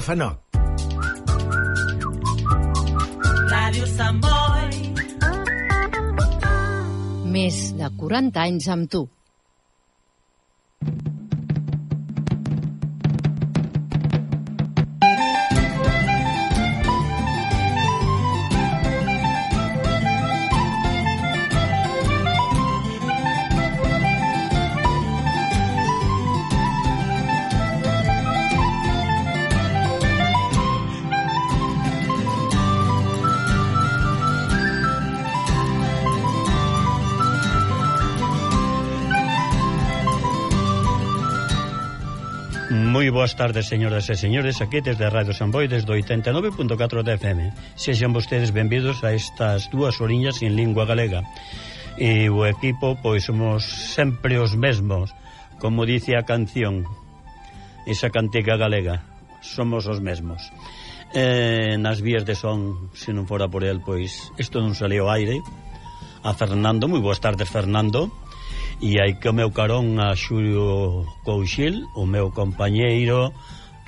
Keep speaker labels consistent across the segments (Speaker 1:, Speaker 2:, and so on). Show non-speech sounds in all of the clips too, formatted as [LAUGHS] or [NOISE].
Speaker 1: Fanoc.
Speaker 2: Ràdio Sant Boi.
Speaker 3: Més de 40 anys amb tu.
Speaker 4: boas tardes, señoras e señores, aquí desde Radio San Boi, desde 89.4 de FM. Sexan vostedes benvidos a estas dúas oriñas en lingua galega. E o equipo, pois, somos sempre os mesmos, como dice a canción, esa cantiga galega, somos os mesmos. Eh, nas vías de son, se non fora por el, pois, isto non salió ao aire. A Fernando, moi boas tardes, Fernando. E hai que o meu carón a Xulio Couchil, o meu compañeiro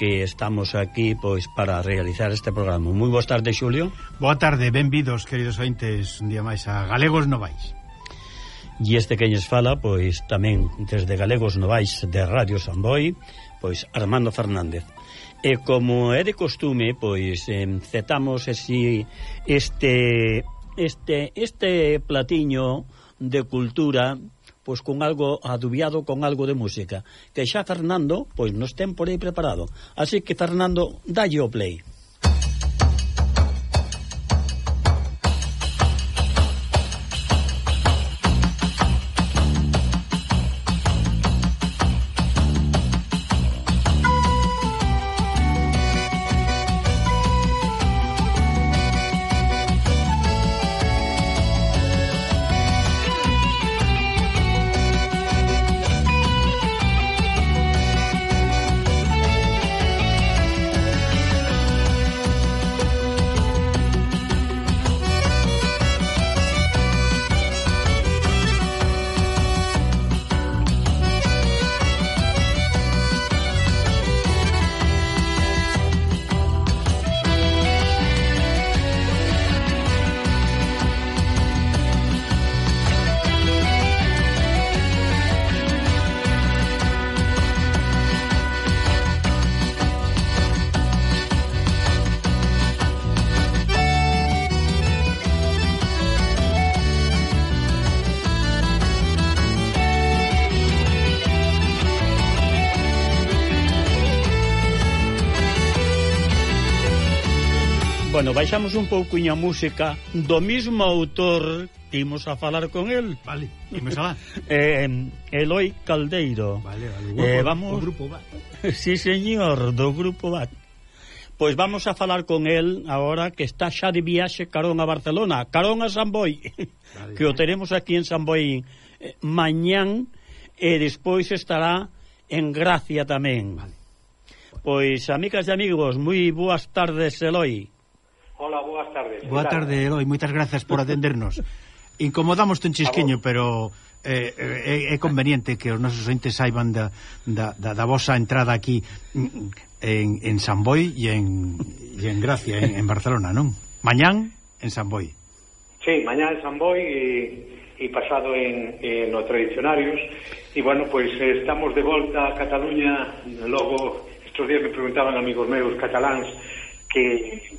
Speaker 4: que estamos aquí pois para realizar este programa. Moi boa tarde, Xulio.
Speaker 5: Boa tarde, benvidos, queridos ointes, un día máis a Galegos Novais.
Speaker 4: E este que fala, pois tamén desde Galegos Novais de Radio Samboy, pois Armando Fernández. E como é de costume, pois encetamos así este este este platiño de cultura pois con algo adubiado con algo de música, que xa Fernando pois nos ten por aí preparado. Así que Fernando, dalle o play. Bueno, baixamos un pouquiño a música do mismo autor que imos a falar con el.
Speaker 5: Vale, imos a [LAUGHS]
Speaker 4: eh, Eloi Caldeiro.
Speaker 5: Vale, vale. Eh, grupo,
Speaker 4: eh, vamos...
Speaker 5: O grupo VAT. [LAUGHS]
Speaker 4: sí, señor, do grupo Bat Pois vamos a falar con el agora que está xa de viaxe carón a Barcelona, carón a San Boi, [LAUGHS]
Speaker 5: vale,
Speaker 4: que
Speaker 5: vale.
Speaker 4: o teremos aquí en San Boi eh, mañán e despois estará en Gracia tamén.
Speaker 5: Vale.
Speaker 4: Pois, amigas e amigos, moi boas tardes, Eloi.
Speaker 6: Hola, boas tardes.
Speaker 5: Boa tarde, Eloi, moitas grazas por atendernos. [LAUGHS] Incomodamos un chisquiño, pero é eh, eh, eh, conveniente que os nosos ointes saiban da, da, da, da vosa entrada aquí mm, en, en San Boi e en, e en Gracia, en, en Barcelona, non? Mañán en San Boi.
Speaker 6: Sí, mañán en San Boi e, e pasado en, en os tradicionarios. E, bueno, pois pues, estamos de volta a Cataluña. Logo, estes días me preguntaban amigos meus cataláns que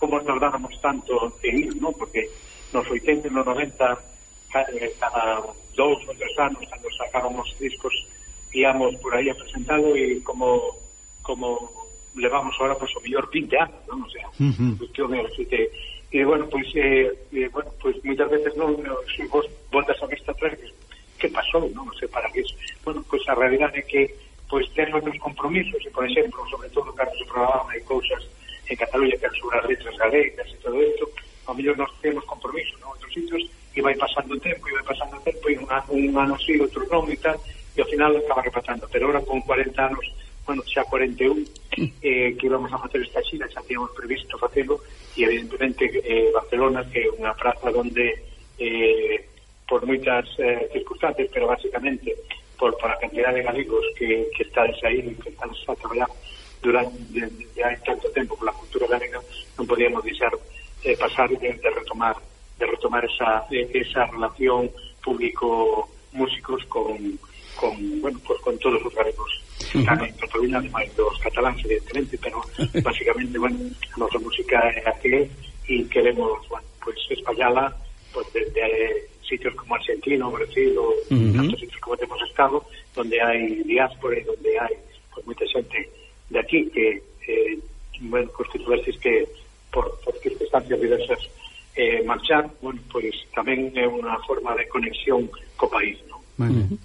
Speaker 6: como tardáramos tanto en ir, ¿no? Porque nos 80 e nos 90 eh, cada dous ou tres anos cando sacábamos discos íamos por aí a presentalo e como como levamos ahora pues, o mellor 20 anos non? o sea,
Speaker 5: uh -huh.
Speaker 6: cuestión é que e bueno, pois pues, eh, eh, bueno, pues, moitas veces non se vos voltas a vista atrás que pasou, non, non sei para que bueno, pois pues, a realidade é que pois pues, temos uns compromisos e por exemplo, sobre todo cando se probaban, hai cousas en Cataluña que sobre as letras galegas e todo isto, ao mellor nós temos compromiso en outros sitios e vai pasando o tempo, e vai pasando o tempo, e un, un ano sí, outro non e tal, e ao final acaba repatando. Pero ahora con 40 anos, bueno, xa 41, mm. eh, que íbamos a facer esta xira, xa tínhamos previsto facelo, e evidentemente eh, Barcelona, que é unha praza onde eh, por moitas eh, circunstancias, pero basicamente por, por a cantidad de galegos que, que estáis aí, que están a traballar durante de hai tanto tempo pola cultura galega non podíamos deixar eh, pasar de, de retomar de retomar esa, esa relación público músicos con, con bueno, pues con todos os galegos que están en Cataluña, además dos cataláns, evidentemente, pero [LAUGHS] básicamente, bueno, a nosa música é a que e queremos, bueno, pues espallala pues desde eh, sitios como Argentina, Brasil ou uh -huh. tantos sitios como temos estado, donde hai diáspora e donde hai pues, moita xente de aquí que eh, bueno, pues que tuveses que por, por circunstancias diversas eh, marchar, bueno, pois pues, tamén é unha forma de conexión co país, non?
Speaker 4: Uh -huh.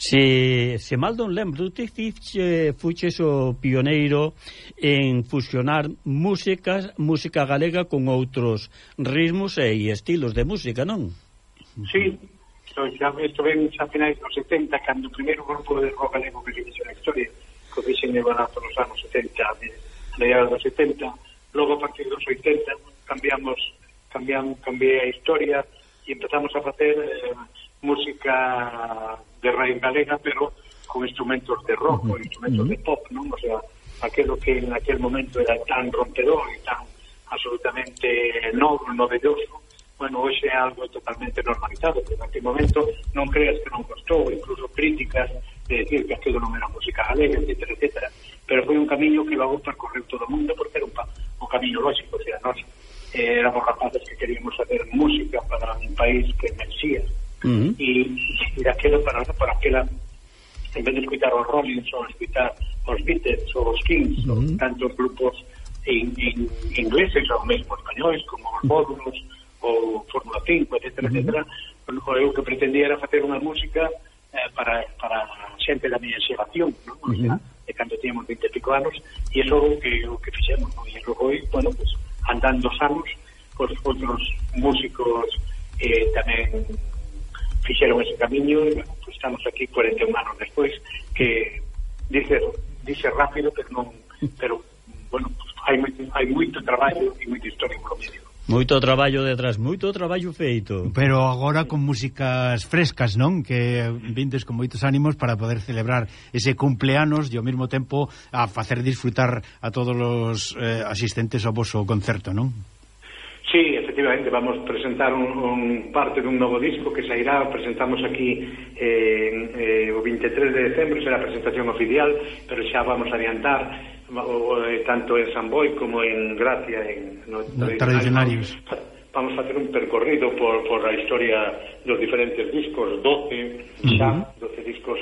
Speaker 4: Se, se mal non lembro, ti eh, fuches o pioneiro en fusionar músicas, música galega con outros ritmos e estilos de música, non?
Speaker 6: Sí, isto, xa, isto ven xa finais dos 70, cando o primeiro grupo de rock galego que se fixo na historia, que fixen de barato nos anos 70 a mediados dos 70 logo a partir dos 80 cambiamos cambiamos cambié a historia e empezamos a facer eh, música de raíz galega pero con instrumentos de rock con instrumentos de pop non? O sea aquilo que en aquel momento era tan rompedor e tan absolutamente novo, novedoso bueno, hoxe é algo totalmente normalizado, pero aquel momento non creas que non costou, incluso críticas de decir que este números musicales, etcétera, etcétera. Pero fue un camino que vamos a percorrer todo el mundo porque era un, un camino lógico, o sea, no eh, éramos rapaces que queríamos hacer música para un país que merecía. Uh -huh. Y, y aquello para, para aquella, en vez de escuchar los Rollins o escuchar los Beatles o los Kings, uh -huh. tantos grupos in, in, ingleses o mismo españoles como los Módulos uh -huh. o Fórmula 5, etcétera, etcétera, lo que pretendía era hacer una música eh, para, para xente da miña xeración, ¿no? Uh -huh. de cando tínhamos 20 e pico anos, e é logo que, o que fixemos, ¿no? E logo, e, bueno, pues, andando os anos, os outros músicos eh, tamén fixeron ese camiño, e, bueno, pues, estamos aquí 41 anos despois, que dice, dice rápido, pero non, pero, bueno, pues, hai, moito, hai moito traballo e moita historia polo medio.
Speaker 4: Moito traballo detrás, moito traballo feito.
Speaker 5: Pero agora con músicas frescas, non? Que vindes con moitos ánimos para poder celebrar ese cumpleanos e ao mesmo tempo a facer disfrutar a todos os eh, asistentes ao vosso concerto, non?
Speaker 6: Sí, efectivamente, vamos presentar un, un parte dun novo disco que sairá, presentamos aquí eh, eh, o 23 de decembro, será a presentación oficial, pero xa vamos a adiantar o, eh, tanto en San Boi como en Gracia en
Speaker 5: no, no tradicionarios
Speaker 6: vamos a hacer un percorrido por, por la historia de los diferentes discos 12 xa, uh -huh. 12 discos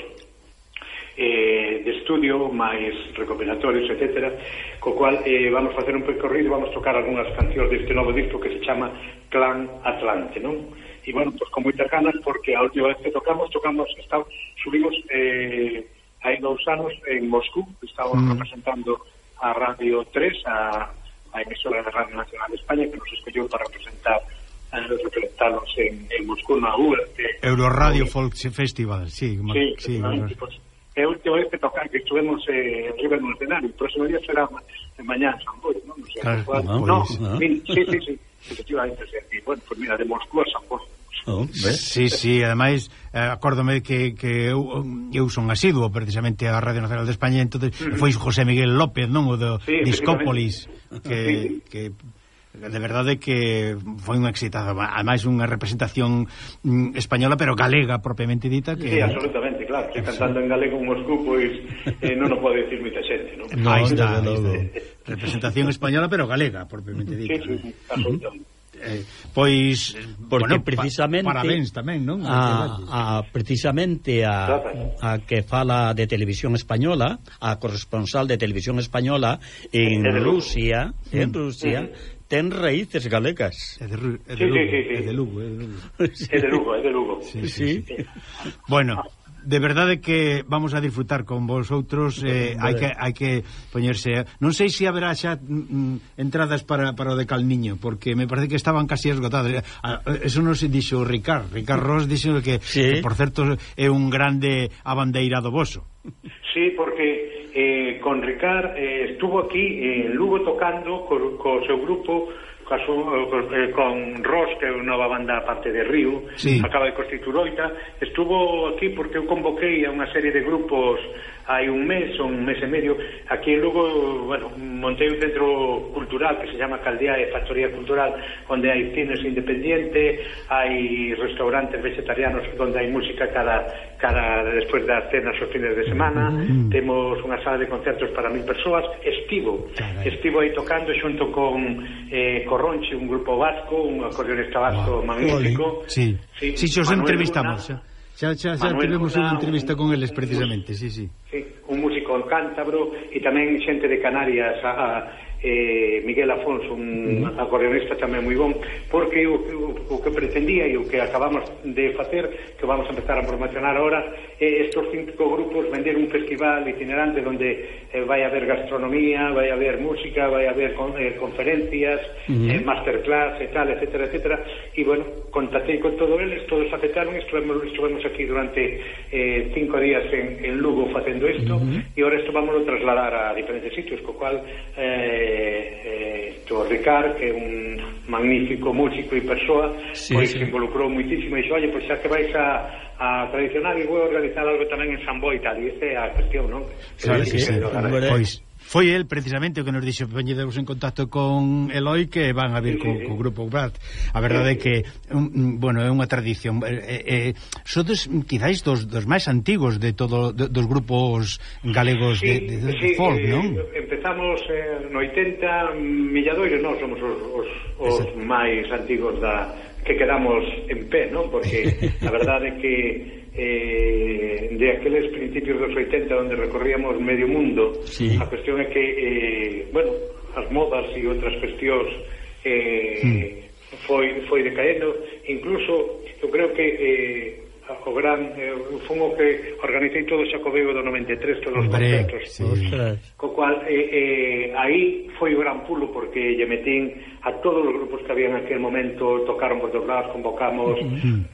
Speaker 6: eh, de estudio máis recopilatorios, etcétera co cual eh, vamos a hacer un percorrido vamos a tocar algunhas cancións deste novo disco que se chama Clan Atlante non? e bueno, pues con moitas ganas porque a última vez que tocamos tocamos, está, subimos eh, hai dous anos en Moscú, estaba mm. representando a Radio 3, a, a emisora de Radio Nacional de España, que nos escolleu para representar representarnos en, en Moscú na URT.
Speaker 5: Euroradio Folk Festival, sí.
Speaker 6: Sí, sí sí pues, é a última vez que tocar, que estuvemos eh, arriba no escenario, o próximo día será ma mañá, San Boi, ¿no? No, sé, claro, no, no, no, no. Sí, sí, sí, efectivamente, sí, bueno, pues mira, de Moscú a San Boi.
Speaker 5: Oh, sí, sí, ademais eh, acórdome que, que eu, eu son asiduo precisamente a Radio Nacional de España entonces mm. foi José Miguel López, non? O do sí, Discópolis que, sí. que de verdade que foi un exitazo ademais unha representación mm, española pero galega propiamente dita que...
Speaker 6: Sí, absolutamente, claro, que cantando en galego un Moscú pois eh, non o pode dicir moita xente non?
Speaker 5: No, no, representación española pero galega propiamente dita
Speaker 6: sí, sí, absolutamente
Speaker 5: Eh, pois eh,
Speaker 4: porque bueno, precisamente
Speaker 5: pa, parabéns tamén, non?
Speaker 4: A, a precisamente a, a que fala de televisión española, a corresponsal de televisión española en Rusia, en Rusia sí. ten raíces galegas.
Speaker 5: É de, é de, Lugo, é de Lugo, é de Lugo.
Speaker 6: É de Lugo, é de Lugo.
Speaker 4: Sí, sí, sí. sí.
Speaker 5: Bueno, de verdade que vamos a disfrutar con vosotros eh, hai que hai que poñerse eh. non sei se haberá xa mm, mm, entradas para, para o de Calniño porque me parece que estaban casi esgotadas. Ah, eh, eso nos dixo Ricard. Ricard Ross dixo que, ¿Sí? que por certo é un grande abandeirado voso.
Speaker 6: Sí, porque eh, con Ricard eh, estuvo aquí eh, en eh, Lugo tocando co, co seu grupo caso, eh, con eh, Ross, que é unha nova banda parte de Río,
Speaker 5: sí.
Speaker 6: acaba de constituir oita, estuvo aquí porque eu convoquei a unha serie de grupos hai un mes ou un mes e medio, aquí en Lugo, bueno, montei un centro cultural que se chama Caldea e Factoría Cultural, onde hai cines independiente, hai restaurantes vegetarianos onde hai música cada, cada despois das cenas os fines de semana, mm -hmm. temos unha sala de concertos para mil persoas, estivo, estivo aí tocando xunto con, eh, Ronche, un grupo vasco, un acordeonista vasco wow. magnífico.
Speaker 5: Sí. Sí, sí, sí
Speaker 6: os
Speaker 5: entrevistamos.
Speaker 6: Luna,
Speaker 5: xa, xa, xa
Speaker 6: Manuel
Speaker 5: tivemos unha entrevista
Speaker 6: un,
Speaker 5: con eles precisamente, un, sí, sí.
Speaker 6: Sí, un músico cántabro e tamén xente de Canarias a, a eh, Miguel Afonso, un acordeonista tamén moi bon, porque o, o, o que pretendía e o que acabamos de facer, que vamos a empezar a promocionar ahora, é eh, estos cinco grupos vender un festival itinerante onde eh, vai haber gastronomía, vai haber música, vai haber con, eh, conferencias, eh, masterclass e tal, etcétera, etcétera, e bueno, contactei con todo eles, todos aceptaron, estuvemos, estuvemos aquí durante eh, cinco días en, en Lugo facendo isto, mm e ahora isto vamos a trasladar a diferentes sitios, co cual eh, eh, eh, Ricard, que é un magnífico músico e persoa,
Speaker 4: sí,
Speaker 6: pois
Speaker 4: sí.
Speaker 6: se involucrou muitísimo e dixo, oye, pois xa que vais a, a tradicional e vou organizar algo tamén en San Boi tal, e esa é a cuestión, non?
Speaker 5: Claro,
Speaker 6: sí,
Speaker 5: sí,
Speaker 6: sí,
Speaker 5: sí,
Speaker 6: sí, sí, sí,
Speaker 4: sí,
Speaker 5: sí, sí, Foi el precisamente o que nos dixo poñedevos en contacto con Eloi que van a vir
Speaker 6: sí,
Speaker 5: co,
Speaker 6: sí.
Speaker 5: co grupo Brad. A verdade é que un, bueno, é unha tradición. Eh, eh, eh sodes quizáis dos, dos máis antigos de todo de, dos grupos galegos sí, de, de, de sí, folk,
Speaker 6: eh,
Speaker 5: non?
Speaker 6: Empezamos eh, no 80 milladoiro, non, somos os, os, os máis antigos da que quedamos en pé, non? Porque [LAUGHS] a verdade é que eh, de aqueles principios dos 80 onde recorríamos medio mundo
Speaker 4: sí.
Speaker 6: a cuestión é que eh, bueno, as modas e outras cuestións eh, mm. foi, foi decaendo incluso eu creo que eh, o gran eh, fun o que organizei todo o Xacobeo do 93 todos os concertos
Speaker 5: sí.
Speaker 6: co cual eh, eh, aí foi o gran pulo porque lle metín a todos os grupos que había en aquel momento, tocaron por todos lados, convocamos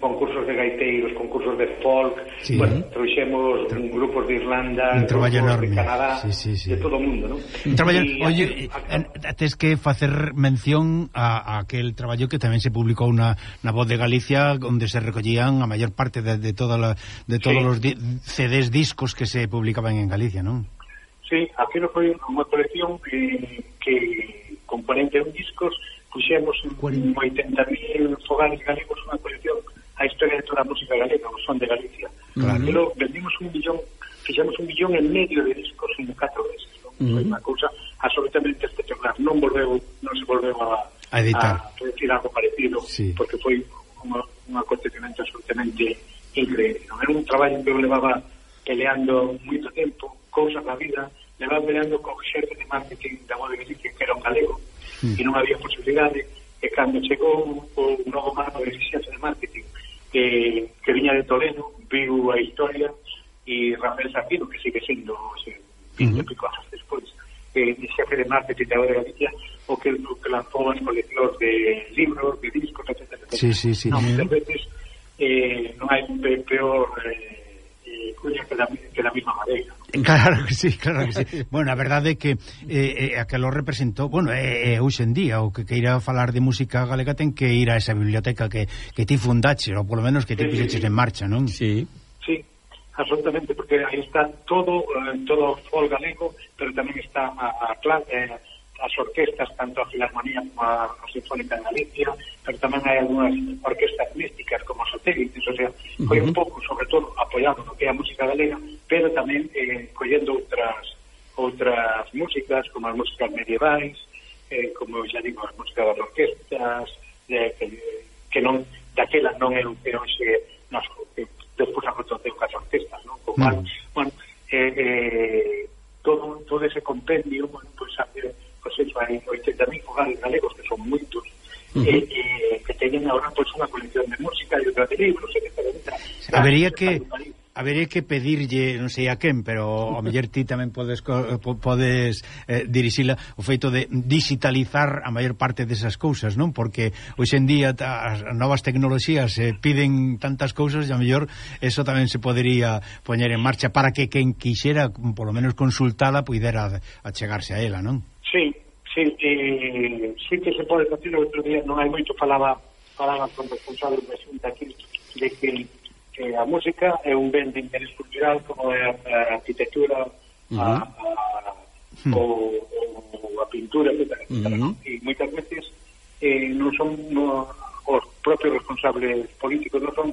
Speaker 6: concursos de gaiteiros, concursos de folk,
Speaker 5: sí,
Speaker 6: bueno, eh? trouxemos grupos de Irlanda,
Speaker 5: un
Speaker 6: grupos
Speaker 5: enorme.
Speaker 6: de Canadá,
Speaker 5: sí, sí, sí.
Speaker 6: de todo o mundo, ¿no?
Speaker 5: Un traballo,
Speaker 6: y,
Speaker 5: oye, eh, tes que facer mención a, a aquel traballo que tamén se publicou na, na Voz de Galicia, onde se recollían a maior parte de, de, toda la, de todos
Speaker 6: sí.
Speaker 5: os di CDs discos que se publicaban en Galicia, non?
Speaker 6: Sí, aquilo foi unha colección que galegos, puxemos en 80.000 fogares galegos unha colección a historia de toda a música galega, o son de Galicia.
Speaker 5: Claro.
Speaker 6: Pero vendimos un millón, fixemos un millón en medio de discos en catro meses. Non? Uh -huh. Foi unha cousa absolutamente espectacular. Non volveu, non se volveu a,
Speaker 5: a editar.
Speaker 6: A, decir algo parecido,
Speaker 5: sí.
Speaker 6: porque foi un, un acontecimento absolutamente increíble. Non? Era un traballo que eu levaba parte de marketing de Galicia o que lanzou as coleccións de libros, de discos, etc. etc.
Speaker 5: Sí, sí, sí.
Speaker 6: No, muchas veces eh, non hai peor... Eh, eh, cuña que da, que da mesma madeira. [LAUGHS]
Speaker 5: Claro que sí, claro que sí. bueno, a verdade é que eh, eh, a que lo representou, bueno, é eh, eh hoxe en día o que queira falar de música galega ten que ir a esa biblioteca que, que ti fundaches, ou polo menos que ti
Speaker 6: sí,
Speaker 5: puxeches en marcha, non?
Speaker 4: Sí.
Speaker 6: Sí, absolutamente, porque aí está todo eh, todo o fol galego pero tamén está a, a clase, eh, as orquestas, tanto a Filarmonía como a, a Sinfónica de Galicia, pero tamén hai algunhas orquestas místicas como satélites, o sea, foi un pouco, sobre todo, apoiado no que é a música galega, pero tamén eh, collendo outras outras músicas, como as músicas medievais, eh, como xa digo, as músicas das orquestas, de, que, que non, daquela non é o que hoxe nos, que, despois aconteceu cas orquestas, non? Como,
Speaker 5: mm.
Speaker 6: bueno, eh, eh, todo, todo ese compendio, bueno, pues pues, pues, eso, hai 80.000 fogares galegos, que son moitos,
Speaker 4: uh -huh.
Speaker 6: eh, eh, que teñen agora pois, pues, unha colección de música e outra de libros, etc.
Speaker 5: Habería que...
Speaker 6: País
Speaker 5: Haberé que pedirlle, non sei a quen, pero a mellor ti tamén podes podes eh, dirixila o feito de digitalizar a maior parte desas cousas, non? Porque hoxe en día as novas tecnoloxías eh, piden tantas cousas e a mellor eso tamén se podería poñer en marcha para que quen quixera, polo menos consultala, puidera achegarse a ela, non?
Speaker 6: Sí, sí, eh, sí que se pode facer outro día, non hai moito falaba falaba con responsables da xunta aquí de que que a música é un ben de interés cultural como é a, a arquitectura, uh -huh. a, a, ou, o, a pintura, etc. Uh -huh. E moitas veces eh, non son no, os propios responsables políticos, non son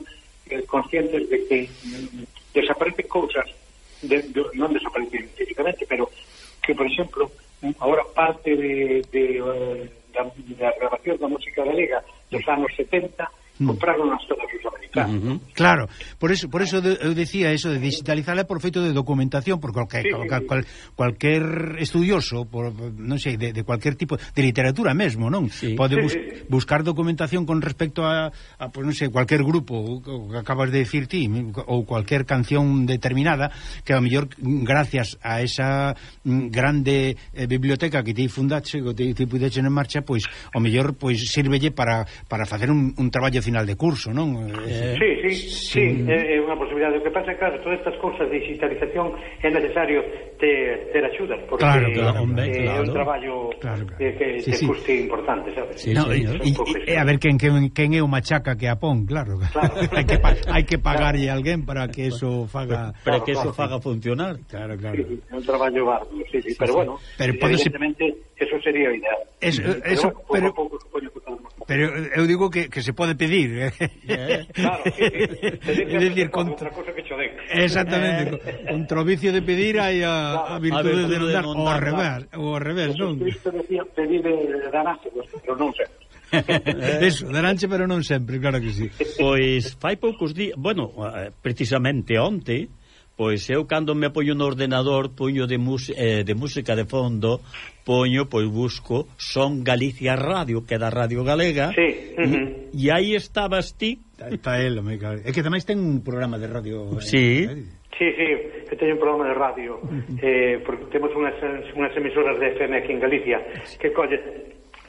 Speaker 6: eh, conscientes de que mm, desaparecen cousas, de, de, non desaparecen físicamente, pero que, por exemplo, ahora parte de, de, de, da, da grabación da música galega dos anos 70 Mm. compraron as todas os americanos. Uh -huh.
Speaker 5: Claro, por eso por eso de, eu decía eso de digitalizarla por feito de documentación por cualquier, sí, cual, cual, cualquier estudioso, por non sei, de, de cualquier tipo de literatura mesmo, non? Sí. Pode bus, buscar documentación con respecto a, a pues, non sei, cualquier grupo que acabas de decir ti ou cualquier canción determinada que a mellor gracias a esa mm, grande eh, biblioteca que ti fundache, que ti, ti pudeche en marcha, pois pues, o mellor pois pues, sírvelle para para facer un, un traballo científico final de curso, non?
Speaker 6: Eh, sí, sí, sí, sí, é unha posibilidade. O que pasa, claro, todas estas cousas de digitalización é necesario ter, ter axuda, porque
Speaker 5: claro, claro,
Speaker 6: eh, hombre, claro, é un traballo claro, claro. Que sí, te sí. custe importante, sabes?
Speaker 5: Sí, no, sí, e, a ver, quen, quen, quen é o machaca que apón, claro. claro. [LAUGHS] hai que, hai que pagarlle claro. a alguén para que eso faga...
Speaker 4: Para claro, que eso claro, faga sí. funcionar.
Speaker 5: Claro, claro.
Speaker 6: Sí, é un traballo bardo, sí, sí, sí pero sí. bueno, pero evidentemente, ser... eso sería ideal.
Speaker 5: Eso, eso, pero... Pouco, Pero eu digo que, que se pode pedir. Eh?
Speaker 6: Yeah. Claro, sí, sí. [LAUGHS]
Speaker 5: é dicir, con...
Speaker 6: outra cosa que cho den.
Speaker 5: Exactamente, eh. contra o vicio de pedir hai a, claro. a virtude de, non dar, o ao revés, o ao revés, non?
Speaker 6: Cristo decía pedir de pero non sei. [LAUGHS]
Speaker 5: Eso, daranche pero non sempre, claro que sí.
Speaker 4: Pois fai poucos días, bueno, eh, precisamente onte, Pois eu cando me apoio no ordenador poño de, eh, de música de fondo poño, pois busco Son Galicia Radio, que é da Radio Galega.
Speaker 6: Sí. uh -huh.
Speaker 4: e, aí estabas ti.
Speaker 5: Está el, me É que tamén ten un programa de radio
Speaker 4: Sí,
Speaker 6: eh, sí, sí que teño un programa de radio eh, porque temos unhas, unhas emisoras de FM aquí en Galicia que colle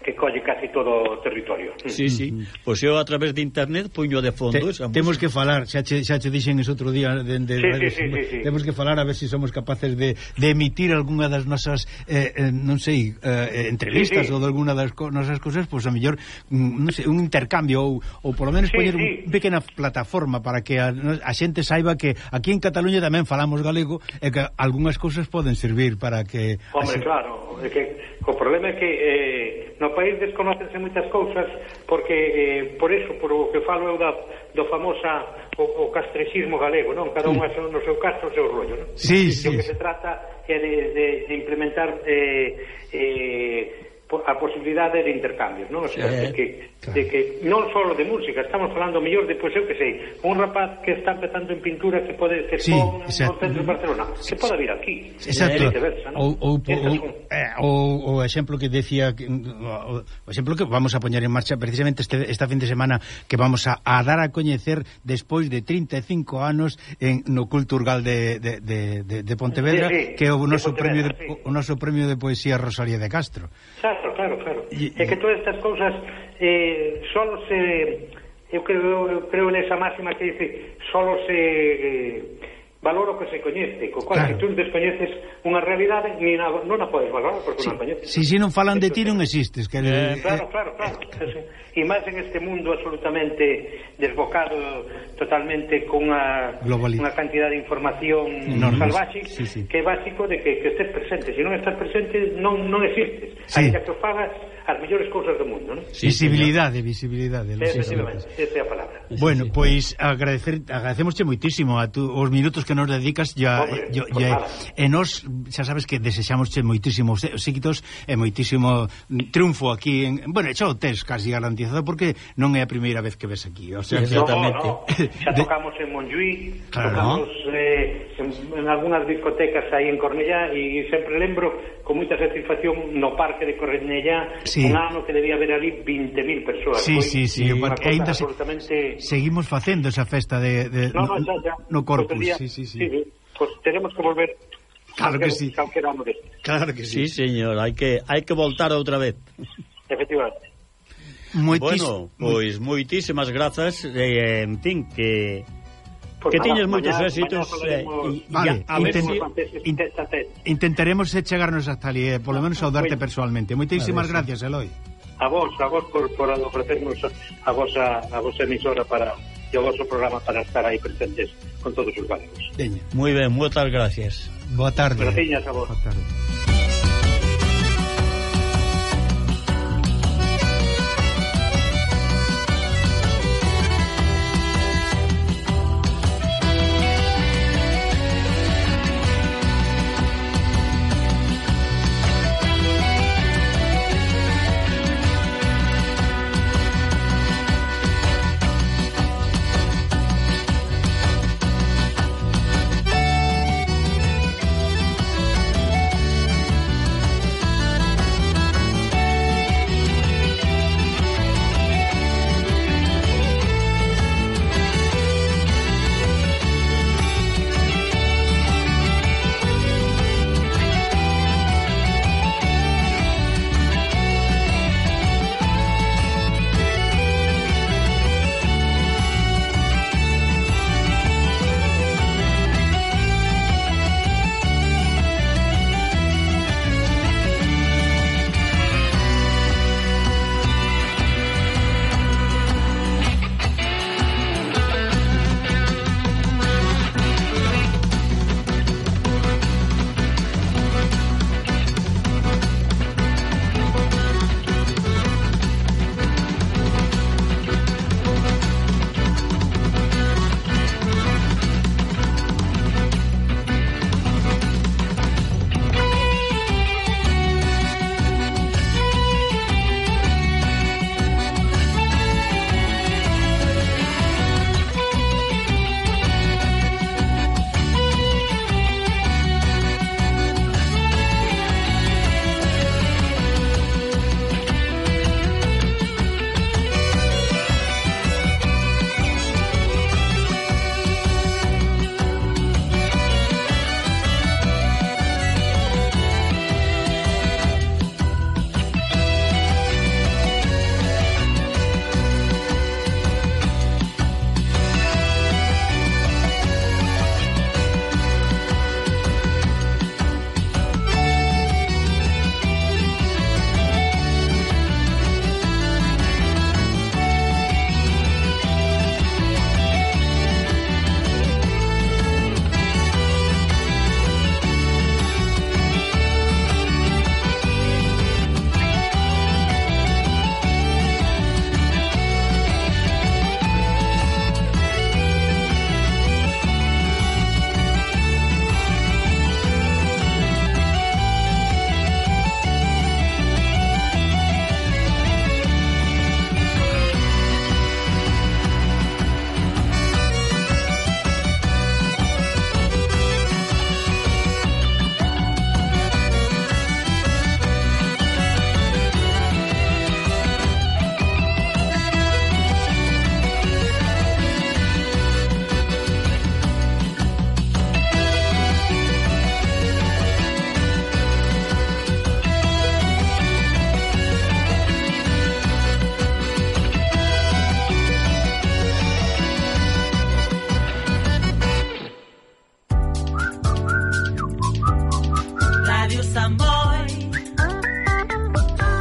Speaker 6: que colle casi todo o territorio.
Speaker 4: Sí, sí. Pois pues eu a través de internet puño de fondos. Te,
Speaker 5: temos que falar, xa che, xa che dixen es outro día de, de
Speaker 6: sí, redes, sí, sí, sí, sí.
Speaker 5: Temos que falar a ver se si somos capaces de, de emitir algunha das nosas eh, eh, non sei, eh, eh entrevistas sí, sí. ou de alguna das co nosas cousas, pois pues, a mellor mm, non sei, un intercambio ou, ou polo menos sí, poñer sí. unha pequena plataforma para que a, a xente saiba que aquí en Cataluña tamén falamos galego e que algunhas cousas poden servir para que
Speaker 6: Hombre, así... claro, é que O problema é que eh, no país desconocense moitas cousas porque, eh, por eso, por o que falo eu da, do famosa o, o castrexismo galego, non? Cada un mm. no seu caso o seu rollo, non?
Speaker 5: Sí, sí.
Speaker 6: O que se trata é de, de, de implementar eh, eh, a posibilidade de intercambios, non? O sea, sí, de que, claro. de que non só de música, estamos falando mellor de, pois eu que sei, un rapaz que está empezando en pintura que pode ser sí, pon no centro de Barcelona, que pode vir aquí.
Speaker 5: Exacto. Viceversa, ou, ou, ou, eh, ou, o exemplo que decía o, o exemplo que vamos a poñer en marcha precisamente este, esta fin de semana que vamos a, a dar a coñecer despois de 35 anos en, no Culturgal de, de, de, de, de Pontevedra sí, sí, que é o noso premio de, sí. o noso premio de poesía Rosalía de Castro.
Speaker 6: Xa, Claro, claro, claro. Y, e que todas estas cousas eh, solo se... Eu creo, eu creo nesa máxima que dice solo se... Eh, valoro que se coñece, co cual claro. se tú descoñeces unha realidade, ni na, non a podes valorar porque sí, non a coñeces.
Speaker 5: Si, si non falan de ti non existes, que
Speaker 6: eh, claro, claro, claro. Eh, e máis en este mundo absolutamente desbocado totalmente cunha unha cantidad de información Enormes. salvaxe, sí, sí. que é básico de que, que estés presente, se si non estás presente non non existes. Sí. Aí que fagas as mellores cousas do mundo, non?
Speaker 5: Sí, visibilidade, visibilidade,
Speaker 6: sí, efectivamente, esa é a palabra.
Speaker 5: Bueno, pois pues, agradecer agradecemosche moitísimo a tú os minutos que que nos dedicas ya, Hombre, yo, pues ya, e eh, nos, xa sabes que desexamos moitísimos éxitos e moitísimo triunfo aquí en, bueno, xa o tes casi garantizado porque non é a primeira vez que ves aquí o sea,
Speaker 6: sí, exactamente no, no. [LAUGHS] xa tocamos en Montjuí claro, tocamos eh, en, en algunhas discotecas aí en Cornellá e sempre lembro con moita satisfacción no parque de Cornellá sí. un ano que debía haber ali 20.000 persoas
Speaker 5: sí, sí, sí, sí, e ainda se, absolutamente... seguimos facendo esa festa de, de
Speaker 6: no, no, xa, xa.
Speaker 5: no corpus sí, sí sí, sí.
Speaker 6: pues teremos que volver
Speaker 5: Claro que sí. Claro que
Speaker 4: sí. Sí, señor, hai que hai que voltar outra vez.
Speaker 6: Efectivamente.
Speaker 4: Moitis... Bueno, pois moitísimas grazas, eh, en fin, que
Speaker 6: Pues
Speaker 4: que tiñes moitos éxitos eh, a ver
Speaker 6: intent,
Speaker 5: in, intentaremos chegarnos hasta ali, eh, polo menos saudarte
Speaker 6: bueno.
Speaker 5: personalmente. Moitísimas gracias, Eloi.
Speaker 6: A vos, a vos por, por ofrecernos a vos a, a vos emisora para e o vosso programa para estar aí presentes con todos os galegos.
Speaker 4: Moi ben, moitas gracias.
Speaker 5: Boa tarde.
Speaker 6: Graciñas a vos.
Speaker 5: Boa tarde.